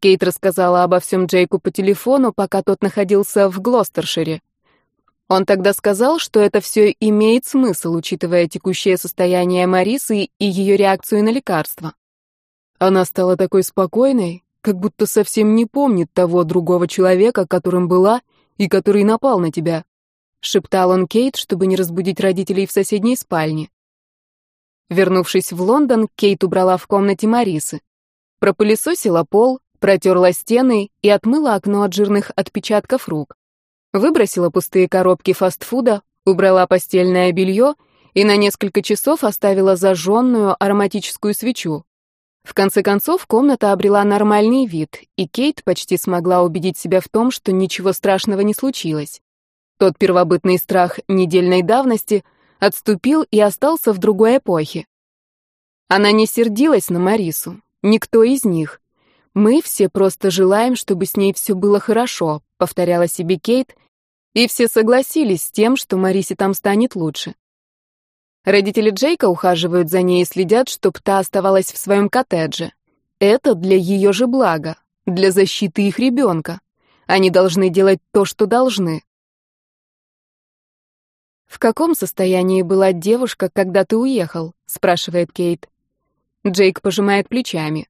Кейт рассказала обо всем Джейку по телефону, пока тот находился в Глостершире. Он тогда сказал, что это все имеет смысл, учитывая текущее состояние Марисы и ее реакцию на лекарства. Она стала такой спокойной, как будто совсем не помнит того другого человека, которым была и который напал на тебя. Шептал он Кейт, чтобы не разбудить родителей в соседней спальне. Вернувшись в Лондон, Кейт убрала в комнате Марисы. Пропылесосила пол, протерла стены и отмыла окно от жирных отпечатков рук. Выбросила пустые коробки фастфуда, убрала постельное белье и на несколько часов оставила зажженную ароматическую свечу. В конце концов, комната обрела нормальный вид, и Кейт почти смогла убедить себя в том, что ничего страшного не случилось. Тот первобытный страх недельной давности отступил и остался в другой эпохе. Она не сердилась на Марису, никто из них. Мы все просто желаем, чтобы с ней все было хорошо, повторяла себе Кейт, и все согласились с тем, что Марисе там станет лучше. Родители Джейка ухаживают за ней и следят, чтобы та оставалась в своем коттедже. Это для ее же блага, для защиты их ребенка. Они должны делать то, что должны. «В каком состоянии была девушка, когда ты уехал?» — спрашивает Кейт. Джейк пожимает плечами.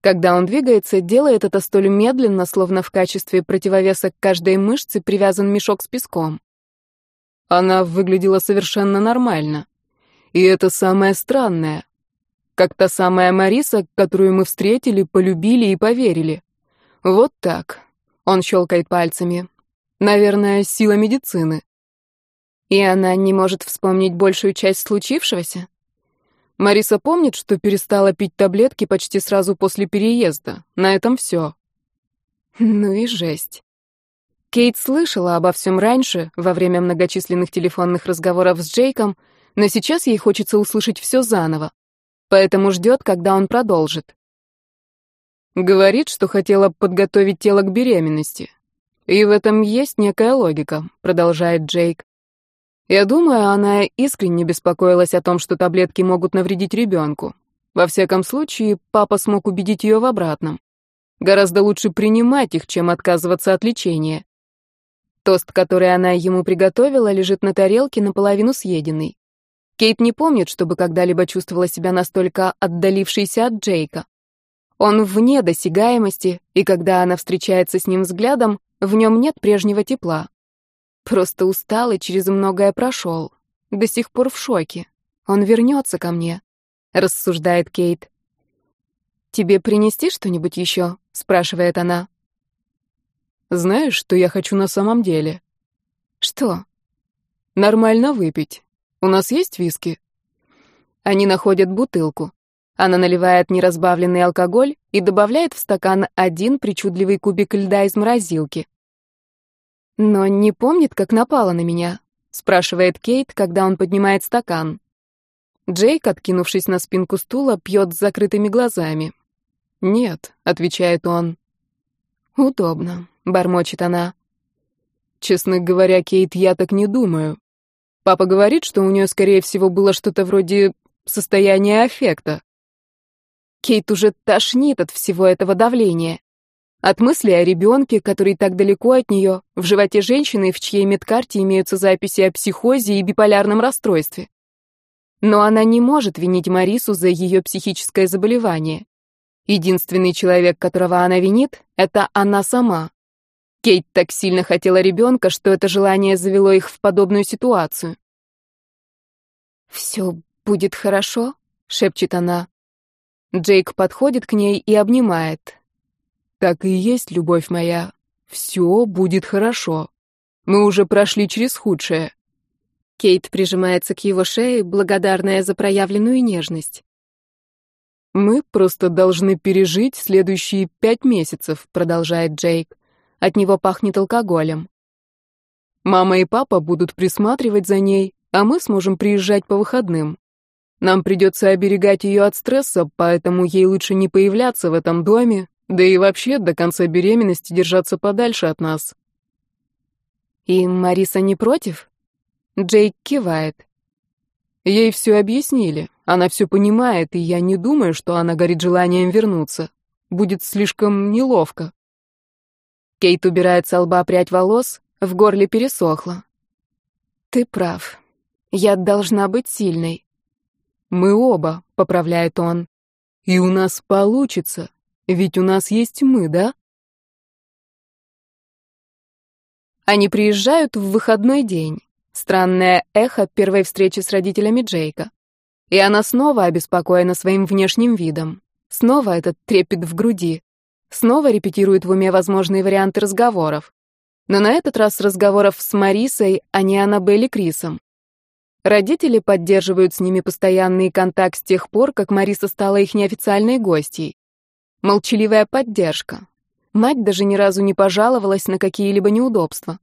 Когда он двигается, делает это столь медленно, словно в качестве противовеса к каждой мышце привязан мешок с песком. Она выглядела совершенно нормально. И это самое странное. Как та самая Мариса, которую мы встретили, полюбили и поверили. Вот так. Он щелкает пальцами. Наверное, сила медицины. И она не может вспомнить большую часть случившегося? Мариса помнит, что перестала пить таблетки почти сразу после переезда. На этом все. Ну и жесть. Кейт слышала обо всем раньше, во время многочисленных телефонных разговоров с Джейком, но сейчас ей хочется услышать все заново. Поэтому ждет, когда он продолжит. Говорит, что хотела подготовить тело к беременности. И в этом есть некая логика, продолжает Джейк. Я думаю, она искренне беспокоилась о том, что таблетки могут навредить ребенку. Во всяком случае, папа смог убедить ее в обратном. Гораздо лучше принимать их, чем отказываться от лечения. Тост, который она ему приготовила, лежит на тарелке, наполовину съеденный. Кейт не помнит, чтобы когда-либо чувствовала себя настолько отдалившейся от Джейка. Он вне досягаемости, и когда она встречается с ним взглядом, в нем нет прежнего тепла. Просто устал и через многое прошел. До сих пор в шоке. Он вернется ко мне, рассуждает Кейт. Тебе принести что-нибудь еще? спрашивает она. Знаешь, что я хочу на самом деле? Что? Нормально выпить. У нас есть виски? Они находят бутылку. Она наливает неразбавленный алкоголь и добавляет в стакан один причудливый кубик льда из морозилки. «Но не помнит, как напала на меня?» — спрашивает Кейт, когда он поднимает стакан. Джейк, откинувшись на спинку стула, пьет с закрытыми глазами. «Нет», — отвечает он. «Удобно», — бормочет она. «Честно говоря, Кейт, я так не думаю. Папа говорит, что у нее, скорее всего, было что-то вроде состояния аффекта». Кейт уже тошнит от всего этого давления. От мысли о ребенке, который так далеко от нее, в животе женщины, в чьей медкарте имеются записи о психозе и биполярном расстройстве. Но она не может винить Марису за ее психическое заболевание. Единственный человек, которого она винит, это она сама. Кейт так сильно хотела ребенка, что это желание завело их в подобную ситуацию. «Все будет хорошо?» — шепчет она. Джейк подходит к ней и обнимает. Так и есть, любовь моя. Все будет хорошо. Мы уже прошли через худшее. Кейт прижимается к его шее, благодарная за проявленную нежность. Мы просто должны пережить следующие пять месяцев, продолжает Джейк. От него пахнет алкоголем. Мама и папа будут присматривать за ней, а мы сможем приезжать по выходным. Нам придется оберегать ее от стресса, поэтому ей лучше не появляться в этом доме, да и вообще до конца беременности держаться подальше от нас. И Мариса не против? Джейк кивает. Ей все объяснили. Она все понимает, и я не думаю, что она горит желанием вернуться. будет слишком неловко. Кейт убирает с лба прядь волос, в горле пересохло. Ты прав. Я должна быть сильной. Мы оба, поправляет он. И у нас получится, ведь у нас есть мы, да? Они приезжают в выходной день. Странное эхо первой встречи с родителями Джейка. И она снова обеспокоена своим внешним видом. Снова этот трепет в груди. Снова репетирует в уме возможные варианты разговоров. Но на этот раз разговоров с Марисой, а не Аннабель и Крисом. Родители поддерживают с ними постоянный контакт с тех пор, как Мариса стала их неофициальной гостьей. Молчаливая поддержка. Мать даже ни разу не пожаловалась на какие-либо неудобства.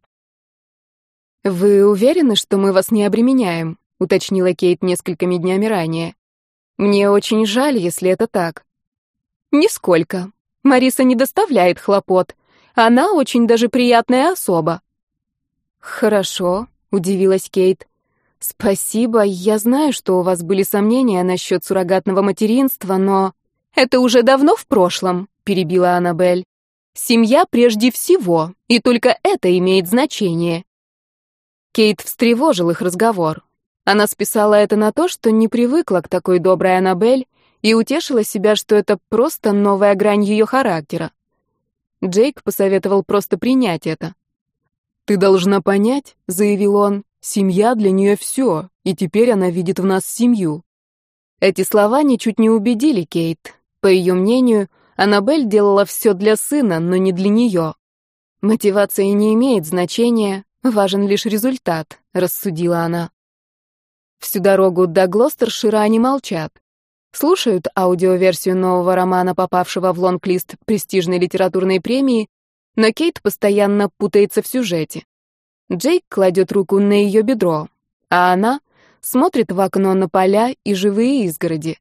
«Вы уверены, что мы вас не обременяем?» — уточнила Кейт несколькими днями ранее. «Мне очень жаль, если это так». «Нисколько. Мариса не доставляет хлопот. Она очень даже приятная особа». «Хорошо», — удивилась Кейт. «Спасибо. Я знаю, что у вас были сомнения насчет суррогатного материнства, но...» «Это уже давно в прошлом», — перебила Аннабель. «Семья прежде всего, и только это имеет значение». Кейт встревожил их разговор. Она списала это на то, что не привыкла к такой доброй Аннабель и утешила себя, что это просто новая грань ее характера. Джейк посоветовал просто принять это. «Ты должна понять», — заявил он, — «семья для нее все, и теперь она видит в нас семью». Эти слова ничуть не убедили Кейт. По ее мнению, Аннабель делала все для сына, но не для нее. Мотивация не имеет значения, важен лишь результат, рассудила она. Всю дорогу до Глостершира они молчат. Слушают аудиоверсию нового романа, попавшего в лонг-лист престижной литературной премии, но Кейт постоянно путается в сюжете. Джейк кладет руку на ее бедро, а она смотрит в окно на поля и живые изгороди.